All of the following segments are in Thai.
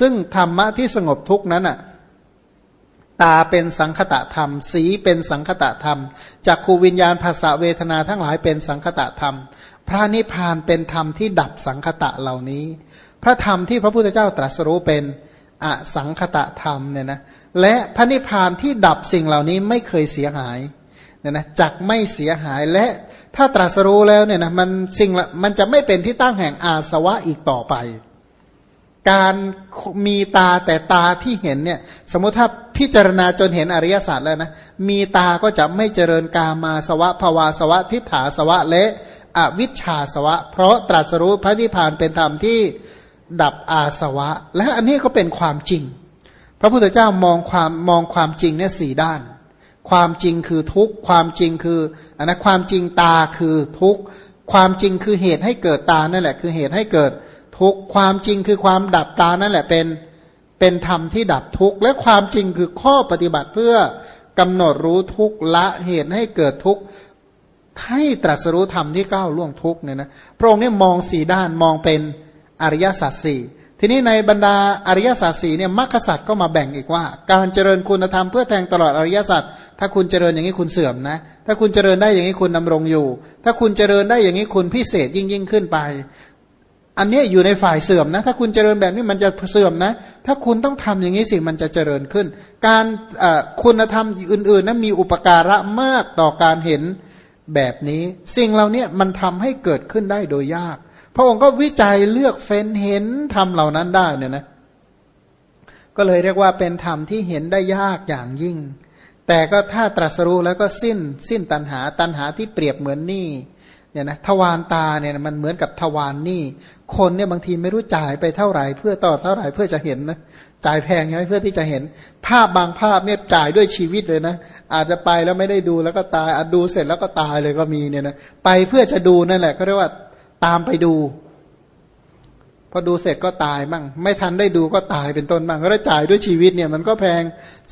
ซึ่งธรรมะที่สงบทุกนั้นอะตาเป็นสังคตะธรรม สีเป็นสังคตะธรรมจักขูวิญญาณภาษาเวทนาทั้งหลายเป็นสังคตะธรรม พระนิพพานเป็นธรรมที่ดับสังคตะเหล่านี้ พระธรรมที่พระพุทธเจ้าตรัสรู้เป็นอสังคตะธรรมเนี่ยนะและพระนิพพานที่ดับสิ่งเหล่านี้ไม่เคยเสียหายเนี่ยนะจักไม่เสียหายและถ้าตรัสรู้แล้วเนี่ยนะมันสิ่งมันจะไม่เป็นที่ตั้งแห่งอาสวะอีกต่อไป การมีตาแต่ตาที่เห็นเนี่ยสมมติถ้าพิจารณาจนเห็นอริยสัจแล้วนะมีตาก็จะไม่เจริญกามาสวะภวาสวะทิฏฐาสวะและอวิชชาสวะ เพราะตรัสรู้พระนิพพานเป็นธรรมที่ดับอาสวะ และอันนี้ก็เป็นความจริง พระพุทธเจ้ามองความมองความจริงเนี่ยสี่ด้าน ความจริงคือทุกความจริงคืออันนะความจริงตาคือทุกความจริงคือเหตุให้เกิดตานั่นแหละ คือเหตุให้เกิด ทุกความจริงคือความดับตานั่นแหละเป็นเป็นธรรมที่ดับทุกข์และความจริงคือข้อปฏิบัติเพื่อกำหนดรู้ทุกข์ละเหตุให้เกิดทุกข์ให้ตรัสรู้ธรรมที่ก้าวล่วงทุกข์เนี่ยนะพระองค์เนี่ยมองสีด้านมองเป็นอริยสัจสี่ทีนี้ในบรรดาอริยสัจสี่เนี่ยมรรคสัจก็มาแบ่งอีกว่า การเจริญคุณธรรมเพื่อแทงตลอดอริยสัจถ้าคุณเจริญอย่างนี้คุณเสื่อมนะ ถ้าคุณเจริญได้อย่างนี้คุณดำรงอยู่ ถ้าคุณเจริญได้อย่างนี้คุณพิเศษยิ่งยิ่งขึ้นไป อันนี้อยู่ในฝ่ายเสื่อมนะ ถ้าคุณเจริญแบบนี้มันจะเสื่อมนะ ถ้าคุณต้องทำอย่างนี้สิมันจะเจริญขึ้น การคุณธรรมอื่นๆนั้นมีอุปการะมากต่อการเห็นแบบนี้ สิ่งเหล่านี้มันทำให้เกิดขึ้นได้โดยยาก พระองค์ก็วิจัยเลือกเฟ้นเห็นธรรมเหล่านั้นได้เนี่ยนะ ก็เลยเรียกว่าเป็นธรรมที่เห็นได้ยากอย่างยิ่ง แต่ก็ถ้าตรัสรู้แล้วก็สิ้น สิ้นตัณหาตัณหาที่เปรียบเหมือนนี้ เนี่ยนะทวารตาเนี่ยมันเหมือนกับทวารหนี้คนเนี่ยบางทีไม่รู้จ่ายไปเท่าไหร่ เพื่อต่อเท่าไหร่เพื่อจะเห็นนะจ่ายแพงใช่ไหมเพื่อที่จะเห็น ภาพบางภาพเนี่ยจ่ายด้วยชีวิตเลยนะ อาจจะไปแล้วไม่ได้ดูแล้วก็ตายอดูเสร็จแล้วก็ตายเลยก็มีเนี่ยนะไปเพื่อจะดูนั่นแหละเขาเรียกว่าตามไปดูพอดูเสร็จก็ตายบ้างไม่ทันได้ดูก็ตายเป็นต้นบ้างก็จ่ายด้วยชีวิตเนี่ยมันก็แพง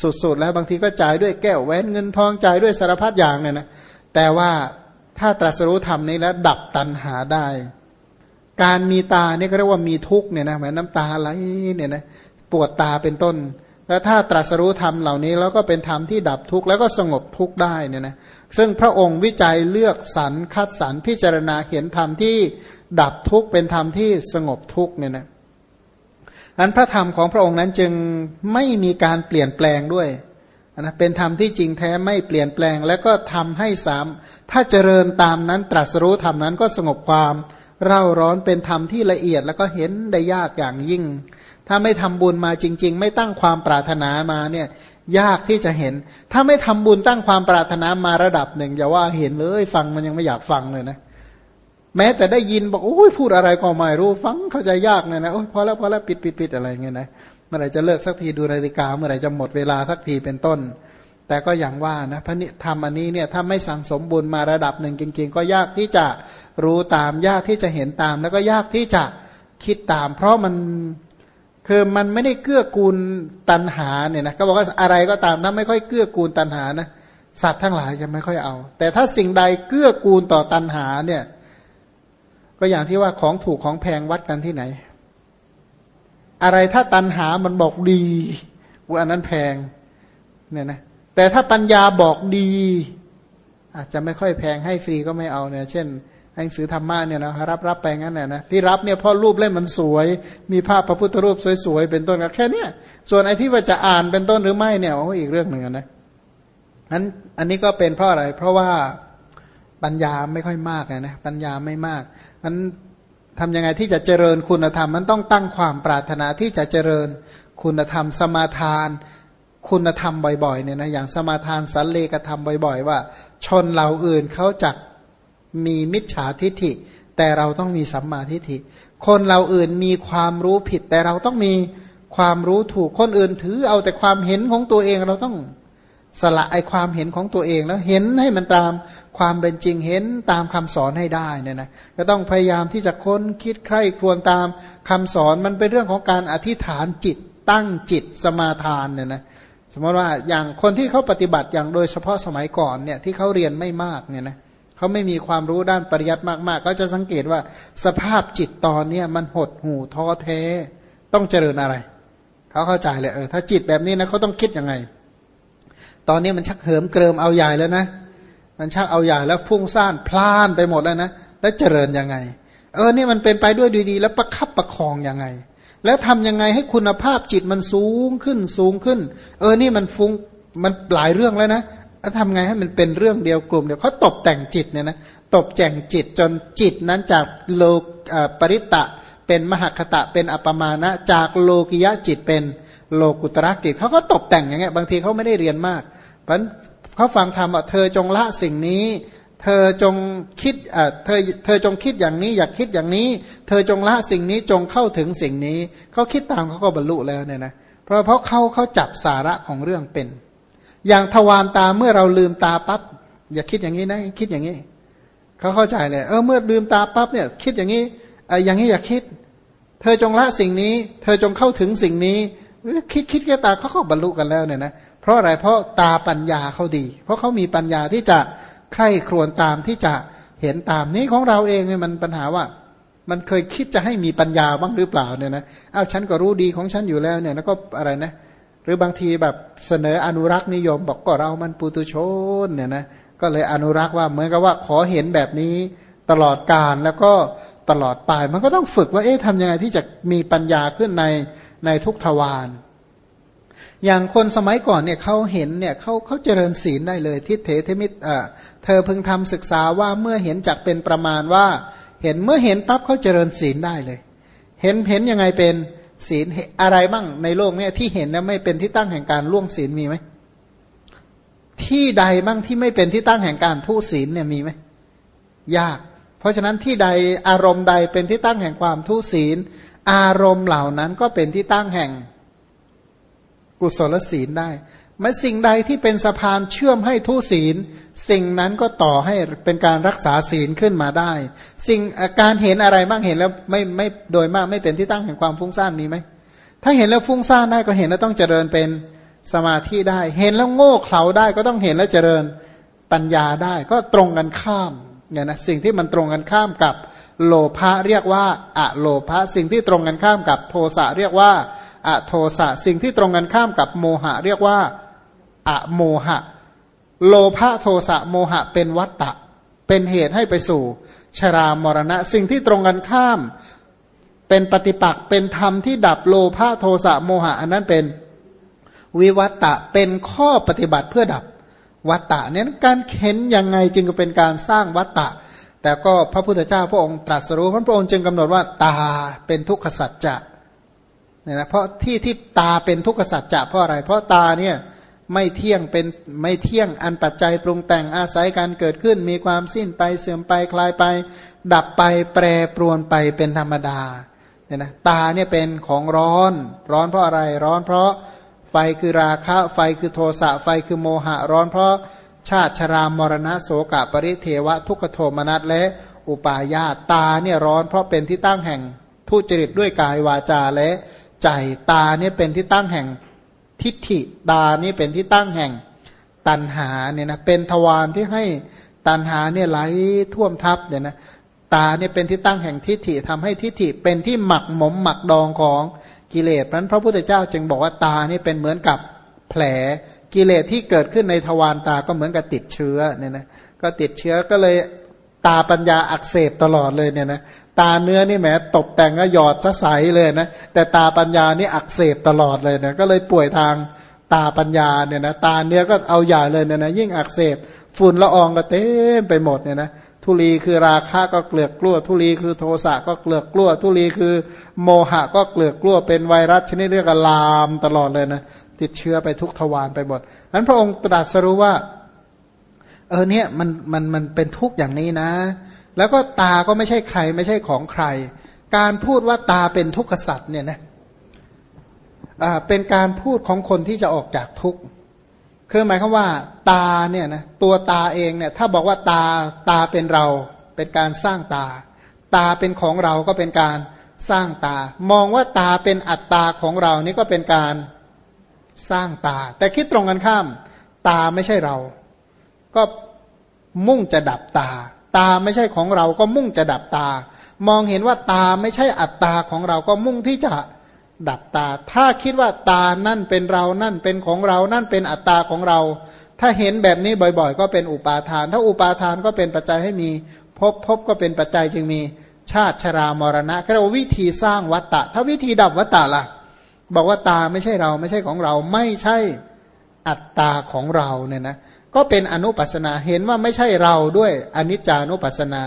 สุดๆแล้วบางทีก็จ่ายด้วยแก้วแหวนเงินทองจ่ายด้วยสารพัดอย่างเนี่ยนะแต่ว่า ถ้าตรัสรู้ธรรมนี้แล้วดับตัณหาได้ การมีตาเนี่ยก็เรียกว่ามีทุกเนี่ยนะเหมือนน้ำตาไหลเนี่ยนะปวดตาเป็นต้น แล้วถ้าตรัสรู้ธรรมเหล่านี้แล้วก็เป็นธรรมที่ดับทุกข์แล้วก็สงบทุกข์ได้เนี่ยนะซึ่งพระองค์วิจัยเลือกสรรคัดสรรพิจารณาเห็นธรรมที่ดับทุกข์เป็นธรรมที่สงบทุกข์เนี่ยนะอันพระธรรมของพระองค์นั้นจึงไม่มีการเปลี่ยนแปลงด้วย นะเป็นธรรมที่จริงแท้ไม่เปลี่ยนแปลง แล้วก็ทำให้สาม ถ้าเจริญตามนั้นตรัสรู้ธรรมนั้นก็สงบความเร่าร้อนเป็นธรรมที่ละเอียดแล้วก็เห็นได้ยากอย่างยิ่ง ถ้าไม่ทำบุญมาจริง ๆ ไม่ตั้งความปรารถนามาเนี่ยยากที่จะเห็น ถ้าไม่ทำบุญตั้งความปรารถนามาระดับหนึ่งอย่าว่าเห็นเลยฟังมันยังไม่อยากฟังเลยนะ แม้แต่ได้ยินบอกโอ้ยพูดอะไรก็ไม่รู้ฟังเข้าใจยากเนี่ยนะโอ้ยพอแล้วพอแล้วปิดปิดปิดอะไรเงี้ยนะ เมื่อไหร่จะเลิกสักทีดูนาฬิกา เมื่อไหร่จะหมดเวลาสักทีเป็นต้น แต่ก็อย่างว่านะพระนิธรรมอันนี้เนี่ยถ้าไม่สั่งสมบุญมาระดับหนึ่งจริง ๆ ก็ยากที่จะรู้ตามยากที่จะเห็นตาม แล้วก็ยากที่จะคิดตาม เพราะมันคือมันไม่ได้เกื้อกูลตันหาเนี่ยนะก็บอกว่าอะไรก็ตามถ้าไม่ค่อยเกื้อกูลตันหานะสัตว์ทั้งหลายจะไม่ค่อยเอา แต่ถ้าสิ่งใดเกื้อกูลต่อตันหาเนี่ย ก็อย่างที่ว่าของถูกของแพงวัดกันที่ไหน อะไรถ้าตันหามันบอกดีว่าอันนั้นแพงเนี่ยนะแต่ถ้าปัญญาบอกดี อาจจะไม่ค่อยแพงให้ฟรีก็ไม่เอาเนี่ยเช่นหนังสือธรรมะเนี่ยนะรับรับไปงั้นแหละนะที่รับเนี่ยเพราะรูปเล่มมันสวย มีภาพพระพุทธรูปสวยๆเป็นต้นก็แค่เนี้ยส่วนไอ้ที่ว่าจะอ่านเป็นต้นหรือไม่เนี่ยโอ้อีกเรื่องหนึ่งนะนั้นอันนี้ก็เป็นเพราะอะไร เพราะว่าปัญญาไม่ค่อยมากนะปัญญาไม่มากนั้น ทำยังไงที่จะเจริญคุณธรรมมันต้องตั้งความปรารถนาที่จะเจริญคุณธรรมสมาทานคุณธรรมบ่อยๆเนี่ยนะอย่างสมาทานสันเลกธรรมบ่อย ๆ ว่า ชนเหล่าอื่นเขาจักมีมิจฉาทิฐิ แต่เราต้องมีสัมมาทิฏฐิ คนเราอื่นมีความรู้ผิด แต่เราต้องมีความรู้ถูกคนอื่นถือเอาแต่ความเห็นของตัวเองเราต้อง สละไอความเห็นของตัวเองแล้วเห็นให้มันตามความเป็นจริงเห็นตามคำสอนให้ได้เนี่ยนะก็ต้องพยายามที่จะค้นคิดใคร่ครวญตามคำสอนมันเป็นเรื่องของการอธิษฐานจิตตั้งจิตสมาทานเนี่ยนะสมมติว่าอย่างคนที่เขาปฏิบัติอย่างโดยเฉพาะสมัยก่อนเนี่ยที่เขาเรียนไม่มากเนี่ยนะเขาไม่มีความรู้ด้านปริยัติมากๆ ก็จะสังเกตว่าสภาพจิตตอนเนี้ยมันหดหูท้อแท้ ต้องเจริญอะไรเขาเข้าใจเลยเออถ้าจิตแบบนี้นะเขาต้องคิดยังไง ตอนนี้มันชักเหิมเกริมเอาใหญ่แล้วนะ มันชักเอาใหญ่แล้วพุ่งซ่านพล่านไปหมดแล้วนะ แล้วเจริญยังไง เออเนี่ยมันเป็นไปด้วยดี ๆ แล้วประคับประคองยังไง แล้วทำยังไงให้คุณภาพจิตมันสูงขึ้นสูงขึ้น เออนี่มันฟุ้งมันหลายเรื่องแล้วนะแล้วทำไงให้มันเป็นเรื่องเดียวกลุ่มเดียวเขาตกแต่งจิตเนี่ยนะตกแต่งจิตจนจิตนั้นจากโลปริตะ เป็นมหคตะเป็นอัปมาณะจากโลกิยะจิตเป็นโลกุตระกิจเขาก็ตกแต่งอย่างเงี้ยบางทีเขาไม่ได้เรียนมาก เพราะเขาฟังธรรมว่าเธอจงละสิ่งนี้ เธอจงคิดอ่าเธอเธอจงคิดอย่างนี้ อยากคิดอย่างนี้ เธอจงละสิ่งนี้จงเข้าถึงสิ่งนี้เขาคิดตามเขาก็บรรลุแล้วเนี่ยนะเพราะเพราะเขาเขาจับสาระของเรื่องเป็น อย่างทวารตาเมื่อเราลืมตาปั๊บอย่าคิดอย่างนี้นะคิดอย่างนี้เขาเข้าใจเลยเออเมื่อลืมตาปั๊บเนี่ย คิดอย่างนี้อย่างนี้อย่าคิด เธอจงละสิ่งนี้ เธอจงเข้าถึงสิ่งนี้คิดคิดแค่ตาเขาก็บรรลุกันแล้วเนี่ยนะ เพราะอะไรเพราะตาปัญญาเขาดี เพราะเขามีปัญญาที่จะใคร่ครวญตามที่จะเห็นตามนี้ของเราเองเนี่ยมันปัญหาว่า มันเคยคิดจะให้มีปัญญาบ้างหรือเปล่าเนี่ยนะอ้าวฉันก็รู้ดีของฉันอยู่แล้วเนี่ยแล้วก็อะไรนะ หรือบางทีแบบเสนออนุรักษ์นิยม บอกก็เรามันปุตุชนเนี่ยนะก็เลยอนุรักษ์ว่าเหมือนกับว่าขอเห็นแบบนี้ตลอดการแล้วก็ตลอดไป มันก็ต้องฝึกว่าเอ๊ะทำยังไงที่จะมีปัญญาขึ้นในในทุกทวาร อย่างคนสมัยก่อนเนี่ยเขาเห็นเนี่ยเขาเขาเจริญศีลได้เลยทิเถเทมิตอ่าเธอพึงทำศึกษาว่าเมื่อเห็นจักเป็นประมาณว่า เห็นเมื่อเห็นปั๊บเขาเจริญศีลได้เลย เห็นเห็นยังไงเป็นศีลอะไรบ้างในโลกเนี่ยที่เห็นแล้วไม่เป็นที่ตั้งแห่งการล่วงศีลมีไหมที่ใดบ้างที่ไม่เป็นที่ตั้งแห่งการทุศีลเนี่ยมีไหมยาก เพราะฉะนั้นที่ใดอารมณ์ใดเป็นที่ตั้งแห่งความทุศีล อารมณ์เหล่านั้นก็เป็นที่ตั้งแห่ง กุศลศีลได้มันสิ่งใดที่เป็นสะพานเชื่อมให้ทุศีล สิ่งนั้นก็ต่อให้เป็นการรักษาศีลขึ้นมาได้ สิ่งการเห็นอะไรบ้างเห็นแล้วไม่ไม่โดยมากไม่เป็นที่ตั้งแห่งความฟุ้งซ่านมีไหมถ้าเห็นแล้วฟุ้งซ่านได้ก็เห็นแล้วต้องเจริญเป็นสมาธิได้ เห็นแล้วโง่เขลาได้ก็ต้องเห็นแล้วเจริญปัญญาได้ ก็ตรงกันข้ามเนี่ยนะสิ่งที่มันตรงกันข้ามกับโลภะเรียกว่าอะโลภะสิ่งที่ตรงกันข้ามกับโทสะเรียกว่า อโทสะสิ่งที่ตรงกันข้ามกับโมหะ เรียกว่าอะโมหะ โลภะโทสะโมหะเป็นวัตตะ เป็นเหตุให้ไปสู่ ชรามรณะ สิ่งที่ตรงกันข้าม เป็นปฏิปักษ์เป็นธรรมที่ดับโลภะโทสะโมหะ อันนั้นเป็นวิวัตตะเป็นข้อปฏิบัติเพื่อดับวัตตะเนี่ยการเข็นยังไงจึงจะเป็นการสร้างวัตตะ แต่ก็พระพุทธเจ้าพระองค์ตรัสรู้พระองค์จึงกำหนดว่าตาเป็นทุกขสัจจะ เนี่ยนะเพราะที่ที่ตาเป็นทุกขสัจจะเพราะอะไร เพราะตาเนี่ยไม่เที่ยงเป็นไม่เที่ยงอันปัจจัยปรุงแต่งอาศัยการเกิดขึ้น มีความสิ้นไปเสื่อมไปคลายไป ดับไปแปรปรวนไปเป็นธรรมดาเนี่ยนะตาเนี่ยเป็นของร้อน ร้อนเพราะอะไรร้อนเพราะไฟคือราคะไฟคือโทสะไฟคือโมหะร้อนเพราะชาติชรามรณะโสกะปริเทวะทุกขโทมนัสและอุปาญาตาเนี่ยร้อนเพราะเป็นที่ตั้งแห่งทุจริตด้วยกายวาจาและ ใจตาเนี่ยเป็นที่ตั้งแห่งทิฏฐิตานี่เป็นที่ตั้งแห่งตันหาเนี่ยนะเป็นทวารที่ให้ตันหาเนี่ยไหลท่วมทับเนี่ยนะตาเนี่ยเป็นที่ตั้งแห่งทิฏฐิทำให้ทิฏฐิเป็นที่หมักหมมหมักดองของกิเลสนั้นพระพุทธเจ้าจึงบอกว่าตานี่เป็นเหมือนกับแผลกิเลสที่เกิดขึ้นในทวารตาก็เหมือนกับติดเชื้อเนี่ยนะก็ติดเชื้อก็เลยตาปัญญาอักเสบตลอดเลยเนี่ยนะ ตาเนื้อนี่แหมตกแต่งก็หยอดซะใสเลยนะแต่ตาปัญญานี่อักเสบตลอดเลยนะก็เลยป่วยทางตาปัญญาเนี่ยนะตาเนื้อก็เอาใหญ่เลยเนี่ยนะยิ่งอักเสบฝุ่นละอองก็เต็มไปหมดเนี่ยนะทุลีคือราคะก็เกลือกกลั้ว ทุลีคือโทสะก็เกลือกกลั้ว ทุลีคือโมหะก็เกลือกกลั้ว เป็นไวรัสชนิดเรียกว่าลามตลอดเลยนะติดเชื้อไปทุกทวารไปหมดนั้นพระองค์ตรัสรู้ว่า เออเนี่ยมันมันมันเป็นทุกข์อย่างนี้นะ แล้วก็ตาก็ไม่ใช่ใคร ไม่ใช่ของใคร การพูดว่าตาเป็นทุกขสัตว์เนี่ยนะอ่าเป็นการพูดของคนที่จะออกจากทุกข์คือหมายความว่าตาเนี่ยนะตัวตาเองเนี่ยถ้าบอกว่าตาตาเป็นเรา เป็นการสร้างตา ตาเป็นของเราก็เป็นการสร้างตา มองว่าตาเป็นอัตตาของเรานี่ก็เป็นการสร้างตา แต่คิดตรงกันข้าม ตาไม่ใช่เรา ก็มุ่งจะดับตา ตาไม่ใช่ของเราก็มุ่งจะดับตา มองเห็นว่าตาไม่ใช่อัตตาของเราก็มุ่งที่จะดับตา ถ้าคิดว่าตานั่นเป็นเรานั่นเป็นของเรานั่นเป็นอัตตาของเรา ถ้าเห็นแบบนี้บ่อยๆ ก็เป็นอุปาทาน ถ้าอุปาทานก็เป็นปัจจัยให้มีพบพบก็เป็นปัจจัยจึงมีชาติชรามรณะก็เรียกว่าวิธีสร้างวัตตะ ถ้าวิธีดับวัตตะล่ะ บอกว่าตาไม่ใช่เราไม่ใช่ของเรา ไม่ใช่อัตตาของเราเนี่ยนะ ก็เป็นอนุปัสนา เห็นว่าไม่ใช่เราด้วยอนิจจานุปัสนา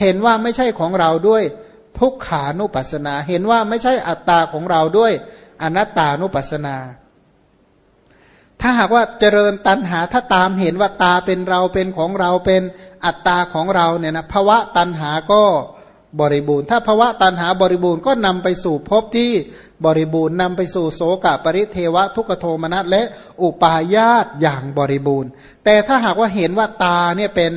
เห็นว่าไม่ใช่ของเราด้วยทุกขานุปัสนา เห็นว่าไม่ใช่อัตตาของเราด้วยอนัตตานุปัสนา ถ้าหากว่าเจริญตัณหาถ้าตามเห็นว่าตาเป็นเราเป็นของเราเป็นอัตตาของเราเนี่ยนะภาวะตัณหาก็ บริบูรณ์ ถ้าภาวะตัณหาบริบูรณ์ก็นำไปสู่ภพที่บริบูรณ์นำไปสู่โสกปริเทวะทุกโทมนัสและอุปาญาตอย่างบริบูรณ์ แต่ถ้าหากว่าเห็นว่าตาเนี่ยเป็น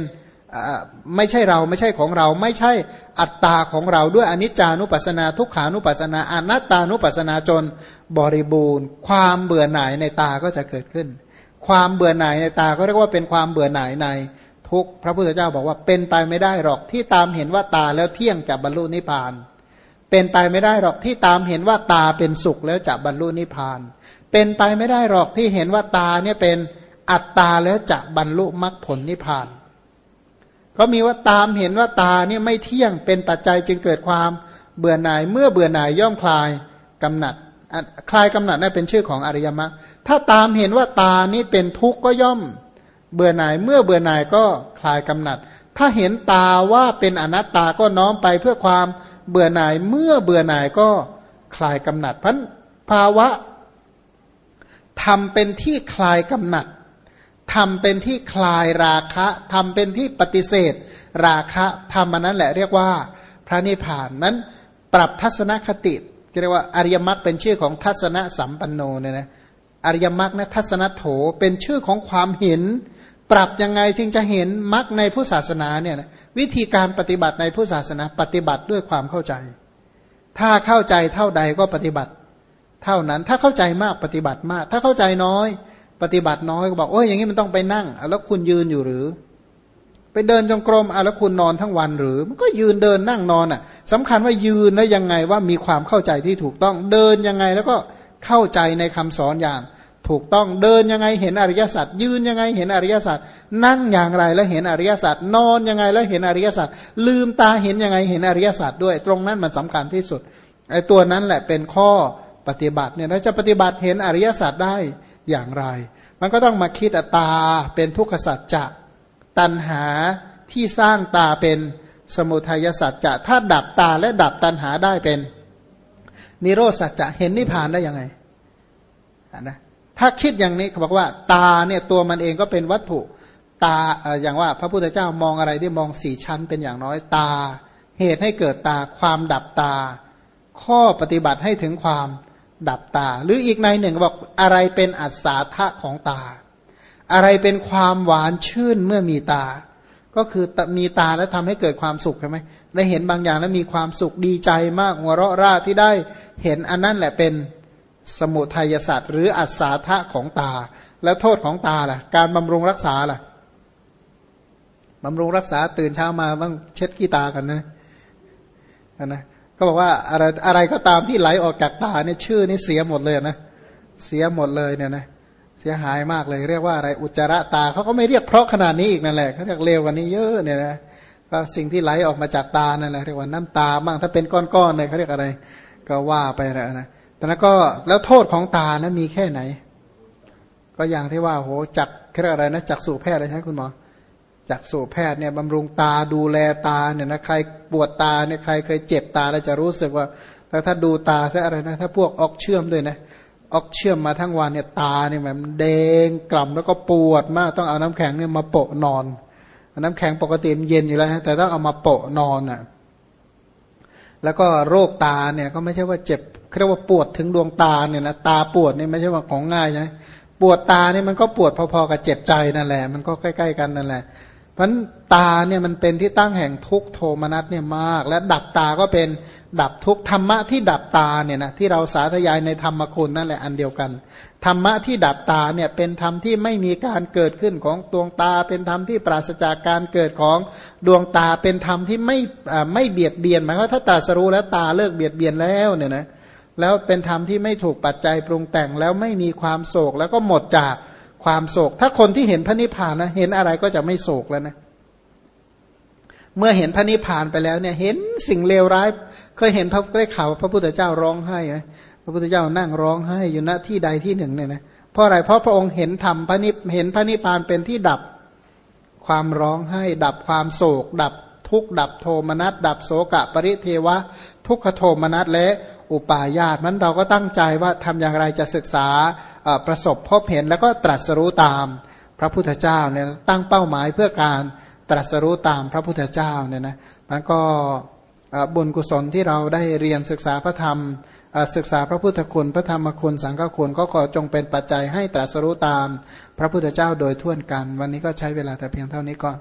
ไม่ใช่เราไม่ใช่ของเราไม่ใช่อัตตาของเราด้วยอนิจจานุปัสสนา ทุกขานุปัสสนาอนัตตานุปัสสนาจนบริบูรณ์ ความเบื่อหน่ายในตาก็จะเกิดขึ้น ความเบื่อหน่ายในตาก็เรียกว่าเป็นความเบื่อหน่ายใน ทุกพระพุทธเจ้าบอกว่าเป็นไปไม่ได้หรอกที่ตามเห็นว่าตาแล้วเที่ยงจะบรรลุนิพพาน เป็นไปไม่ได้หรอกที่ตามเห็นว่าตาเป็นสุขแล้วจะบรรลุนิพพาน เป็นไปไม่ได้หรอกที่เห็นว่าตาเนี่ยเป็นอัตตาแล้วจะบรรลุมรรคผลนิพพานเพราะมีว่าตามเห็นว่าตาเนี่ยไม่เที่ยงเป็นปัจจัยจึงเกิดความเบื่อหน่ายเมื่อเบื่อหน่ายย่อมคลายกำหนัดคลายกำหนัดนั่นเป็นชื่อของอริยมรรคถ้าตามเห็นว่าตานี้เป็นทุกข์ก็ย่อม เบื่อหน่ายเมื่อเบื่อหน่ายก็คลายกำหนัด ถ้าเห็นตาว่าเป็นอนัตตาก็น้อมไปเพื่อความเบื่อหน่ายเมื่อเบื่อหน่ายก็คลายกำหนัดพันภาวะทำเป็นที่คลายกำหนัดทำเป็นที่คลายราคะทำเป็นที่ปฏิเสธ ราคะทำมันนั้นแหละเรียกว่า พระนิพพานนั้นปรับทัศนคติเรียกว่าอริยมรรคเป็นชื่อของทัศนสัมปันโนเนี่ยนะอริยมรรคนะทัศนโถเป็นชื่อของความเห็น ปรับยังไงจึงจะเห็นมรรคในผู้ศาสนาเนี่ยนะวิธีการปฏิบัติในผู้ศาสนาปฏิบัติด้วยความเข้าใจ ถ้าเข้าใจเท่าใดก็ปฏิบัติ เท่านั้นถ้าเข้าใจมากปฏิบัติมาก ถ้าเข้าใจน้อย ปฏิบัติน้อยก็บอกโอ้ยอย่างนี้มันต้องไปนั่งแล้วคุณยืนอยู่หรือ ไปเดินจงกรมอะแล้วคุณนอนทั้งวันหรือ มันก็ยืนเดินนั่งนอนอะสำคัญว่ายืนแล้วยังไงว่ามีความเข้าใจที่ถูกต้องเดินยังไงแล้วก็เข้าใจในคำสอนอย่าง ถูกต้องเดินยังไงเห็นอริยสัจยืนยังไงเห็นอริยสัจนั่งอย่างไรแล้วเห็นอริยสัจนอนยังไงแล้วเห็นอริยสัจลืมตาเห็นยังไงเห็นอริยสัจด้วย ตรงนั้นมันสำคัญที่สุดไอ้ตัวนั้นแหละเป็นข้อปฏิบัติเนี่ยเราจะปฏิบัติเห็นอริยสัจได้อย่างไร มันก็ต้องมาคิดตาเป็นทุกขสัจจะตัณหาที่สร้างตาเป็นสมุทัยสัจจะถ้าดับตาและดับตัณหาได้เป็น นิโรธสัจจะเห็นนิพพานได้ยังไงนะ ถ้าคิดอย่างนี้เขาบอกว่า ตาเนี่ยตัวมันเองก็เป็นวัตถุตาอย่างว่าพระพุทธเจ้ามองอะไรที่มองสี่ชั้นเป็นอย่างน้อยตา เหตุให้เกิดตาความดับตา ข้อปฏิบัติให้ถึงความดับตา หรืออีกในหนึ่งบอกอะไรเป็นอัศาทะของตา อะไรเป็นความหวานชื่นเมื่อมีตา ก็คือมีตาแล้วทำให้เกิดความสุขใช่ไหมได้เห็นบางอย่างแล้วมีความสุขดีใจมากหัวเราะร่าที่ได้เห็นอันนั้นแหละเป็น สมุทัยศาสตร์หรืออัศาธะของตา แล้วโทษของตาล่ะ การบำรุงรักษาล่ะบำรุงรักษาตื่นเช้ามาต้องเช็ดขี้ตากันนะนะก็บอกว่าอะไรอะไรก็ตามที่ไหลออกจากตาเนี่ยชื่อนี่เสียหมดเลยนะเสียหมดเลยเนี่ยนะเสียหายมากเลย เรียกว่าอะไรอุจจาระตาเขาก็ไม่เรียกเพราะขนาดนี้อีกนั่นแหละเขาเรียกเลวกว่านี้เยอะเนี่ยนะก็สิ่งที่ไหลออกมาจากตานั่นแหละเรียกว่าน้ำตาบ้างถ้าเป็นก้อนๆเนี่ยเขาเรียกอะไร ก็ว่าไปแล้วนะ แต่นั้นก็แล้วโทษของตานะมีแค่ไหน ก็อย่างที่ว่าโหจักเรียกอะไรนะจักสู่แพทย์เลยใช่คุณหมอจักสู่แพทย์เนี่ยบำรุงตาดูแลตาเนี่ยนะใครปวดตาเนี่ยใครเคยเจ็บตาแล้วจะรู้สึกว่าแต่ถ้าดูตาถ้าอะไรนะถ้าพวกออกเชื่อมด้วยนะออกเชื่อมมาทั้งวันเนี่ยตาเนี่ยมันแดงกล่ำแล้วก็ปวดมากต้องเอาน้ำแข็งเนี่ยมาโปะนอน น้ำแข็งปกติมันเย็นอยู่แล้วแต่ต้องเอามาโปะนอนอะแล้วก็โรคตาเนี่ยก็ไม่ใช่ว่าเจ็บ เรียกว่าปวดถึงดวงตาเนี่ยนะตาปวดนี่ไม่ใช่ว่าของง่ายใช่ไหมปวดตาเนี่ยมันก็ปวดพอๆกับเจ็บใจนั่นแหละ มันก็ใกล้ๆกันนั่นแหละ เพราะตาเนี่ยมันเป็นที่ตั้งแห่งทุกโทมนัสเนี่ยมาก และดับตาก็เป็นดับทุกธรรมะที่ดับตาเนี่ยนะที่เราสาธยายในธรรมคุณนั่นแหละอันเดียวกัน ธรรมะที่ดับตาเนี่ยเป็นธรรมที่ไม่มีการเกิดขึ้นของดวงตา เป็นธรรมที่ปราศจากการเกิดของดวงตาเป็นธรรมที่ไม่ไม่เบียดเบียนหมายว่าถ้าตาสรู้แล้วตาเลิกเบียดเบียนแล้วเนี่ยนะ แล้วเป็นธรรมที่ไม่ถูกปัจจัยปรุงแต่งแล้วไม่มีความโศกแล้วก็หมดจากความโศก ถ้าคนที่เห็นพระนิพพานนะเห็นอะไรก็จะไม่โศกแล้วนะเมื่อเห็นพระนิพพานไปแล้วเนี่ยเห็นสิ่งเลวร้าย เคยเห็นพระได้ข่าวพระพุทธเจ้าร้องไห้ไหมพระพุทธเจ้านั่งร้องไห้อยู่ณที่ใดที่หนึ่งเนี่ยนะเพราะอะไรเพราะพระองค์เห็นธรรมพระนิพเห็นพระนิพพานเป็นที่ดับความร้องไห้ ดับความโศก ดับทุกข์ดับโทมนัสดับโสกะปริเทวะ ทุกขโทมนัสและ อุปาญาตมันเราก็ตั้งใจว่าทำอย่างไรจะศึกษาประสบพบเห็นแล้วก็ตรัสรู้ตามพระพุทธเจ้าเนี่ยตั้งเป้าหมายเพื่อการตรัสรู้ตามพระพุทธเจ้าเนี่ยนะมันก็บุญกุศลที่เราได้เรียนศึกษาพระธรรมศึกษาพระพุทธคุณพระธรรมคุณสังฆคุณก็ขอจงเป็นปัจจัยให้ตรัสรู้ตาม พระพุทธเจ้าโดยทั่วกัน วันนี้ก็ใช้เวลาแต่เพียงเท่านี้ก่อน